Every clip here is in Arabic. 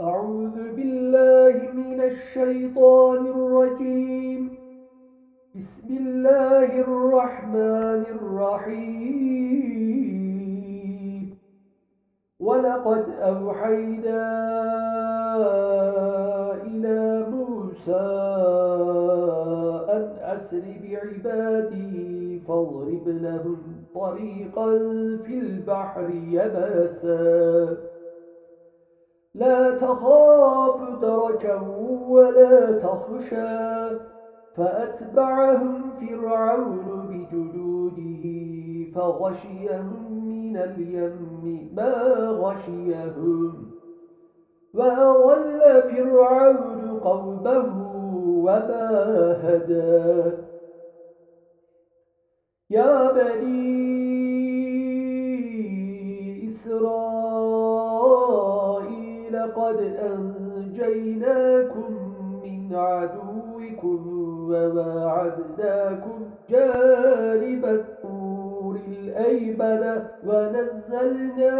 أعوذ بالله من الشيطان الرجيم. بسم الله الرحمن الرحيم. ولقد أوحينا إلى موسى أن أسر بعبادي فاضرب لهم طريقا في البحر يباسا. لا تخاف دركا ولا تخشى. فأتبعهم فرعون بجنوده فغشيهم من اليم ما غشيهم. وأضل فرعون قومه وما هدى. يا بني إسرائيل قد أنجيناكم من عدوكم وواعدناكم جانب الطور الأيمن ونزلنا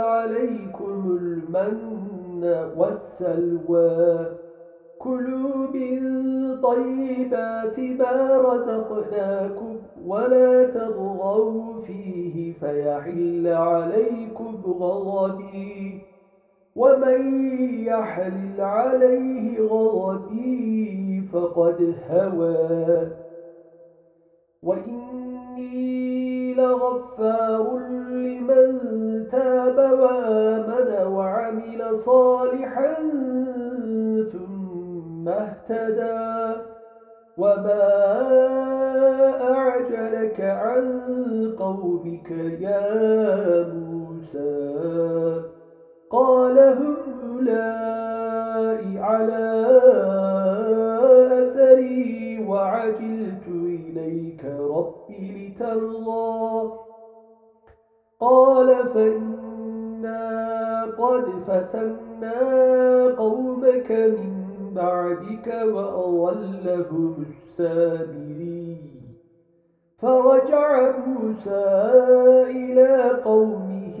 عليكم المن والسلوى. كلوا من طيبات ما رزقناكم ولا تضغوا فيه فيحل عليكم غضبي. ومن يحلل عليه غضبي فقد هوى وإني لغفار لمن تاب وآمن وعمل صالحا ثم اهتدى وما أعجلك عن قومك يا موسى قال هم أولئي على أثري وعجلت إليك ربي لترضى. قال فإنا قد فتنا قومك من بعدك وأضلهم السامرين فرجع موسى إلى قومه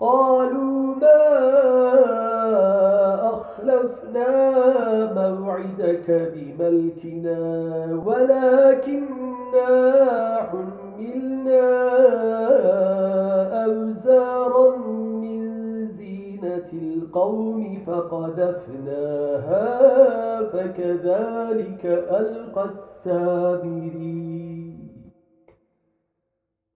قالوا ما أخلفنا موعدك بملكنا ولكننا حملنا أوزارا من زينة القوم فقذفناها فكذلك ألقى السامرين.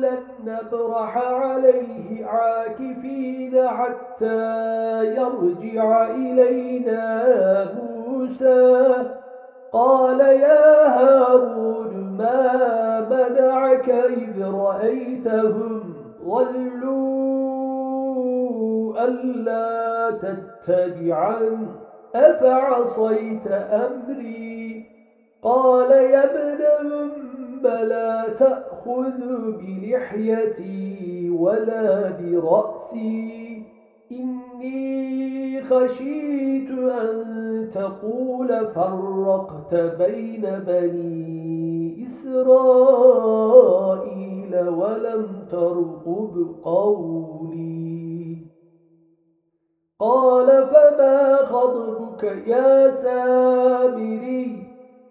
لن نبرح عليه عاكفين حتى يرجع إلينا موسى. قال يا هارون ما منعك إذ رأيتهم ظلوا ألا تتبعا أفعصيت أمري؟ قال يا ابن أم لا تأخذ تأخذ بلحيتي ولا برأسي. إني خشيت أن تقول فرقت بين بني إسرائيل ولم ترقب قولي قال فما خضبك يا سامري؟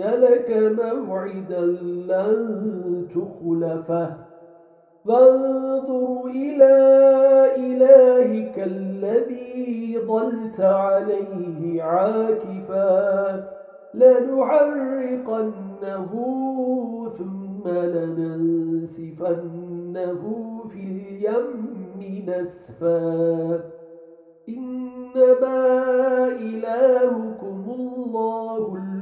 لك موعدا لن تخلفه فانظر إلى إلهك الذي ظلت عليه عاكفا لنحرقنه ثم لننسفنه في اليم نسفا إنما إلهكم الله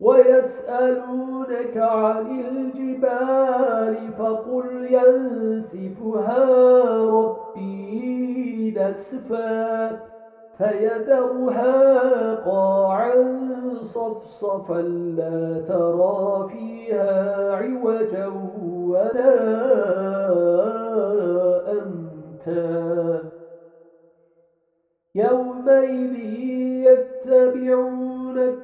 ويسألونك عن الجبال فقل ينسفها ربي نسفا فيدرها قاعا صفصفا لا ترى فيها عوجا ولا أمتا. يومئذ يتبعون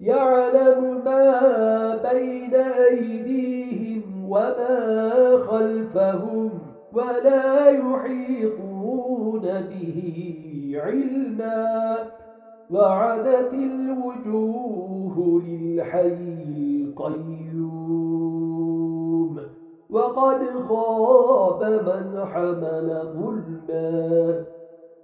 يعلم ما بين أيديهم وما خلفهم ولا يحيطون به علما. وعدت الوجوه للحي القيوم. وقد خاب من حمل ظلما.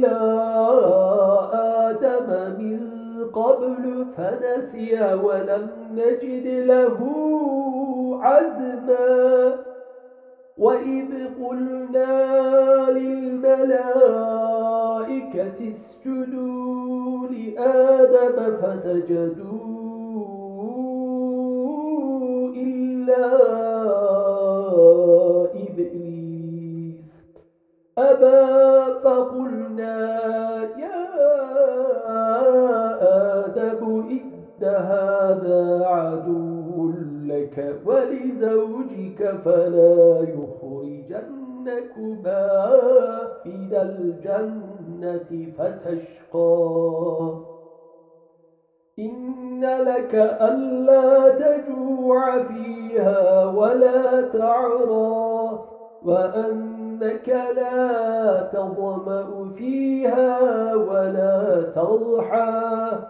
إلى آدم من قبل فنسي ولم نجد له عزما. وإذ قلنا للملائكة اسجدوا لآدم فسجدوا إلا فلا يخرجنكما من الجنة فتشقى. إن لك ألا تجوع فيها ولا تعرى وأنك لا تظمأ فيها ولا تضحى.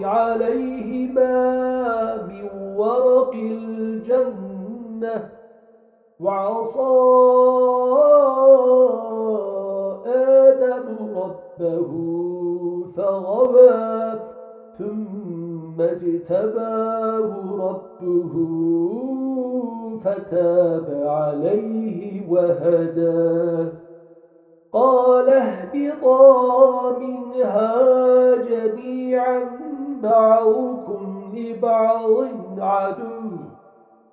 فتاب عليه وهدى. قال اهبطا منها جميعا بعضكم لبعض عدو.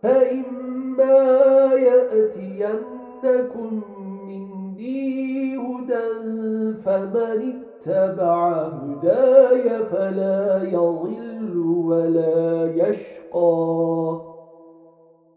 فإما يأتينكم مني هدى فمن اتبع هداي فلا يضل ولا يشقى.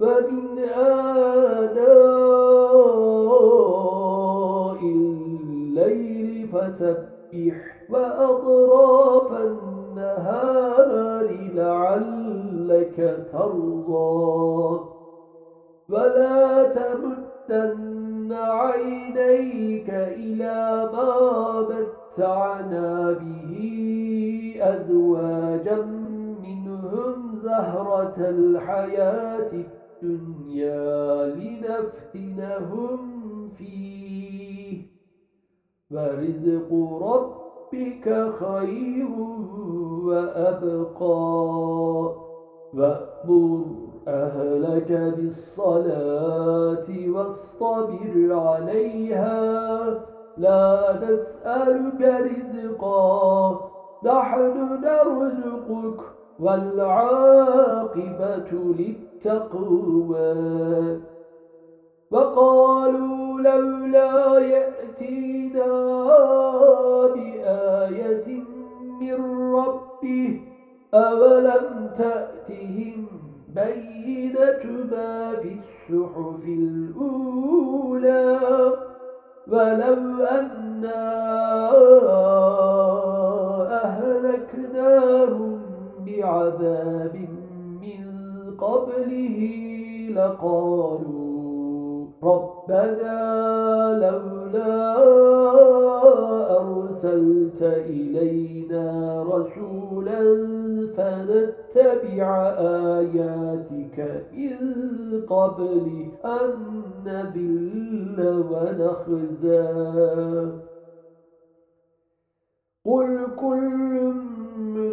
ومن آناء الليل فسبح وأطراف النهار لعلك ترضى. ولا تمتن عينيك إلى ما متعنا به أزواجا منهم زهرة الحياة لنفتنهم فيه. ورزق ربك خير وأبقى. وأمر أهلك بالصلاة واصطبر عليها. لا نسألك رزقا. نحن نرزقك. والعاقبة للتقوى. وقالوا لولا يأتينا بآية من ربه أولم تأتهم بينة ما في السحف الأولى؟ ولو أنا أهلكناهم بعذاب من قبله لقالوا ربنا لولا أرسلت إلينا رسولا فنتبع آياتك من قبل أن نذل ونخزى. قل كل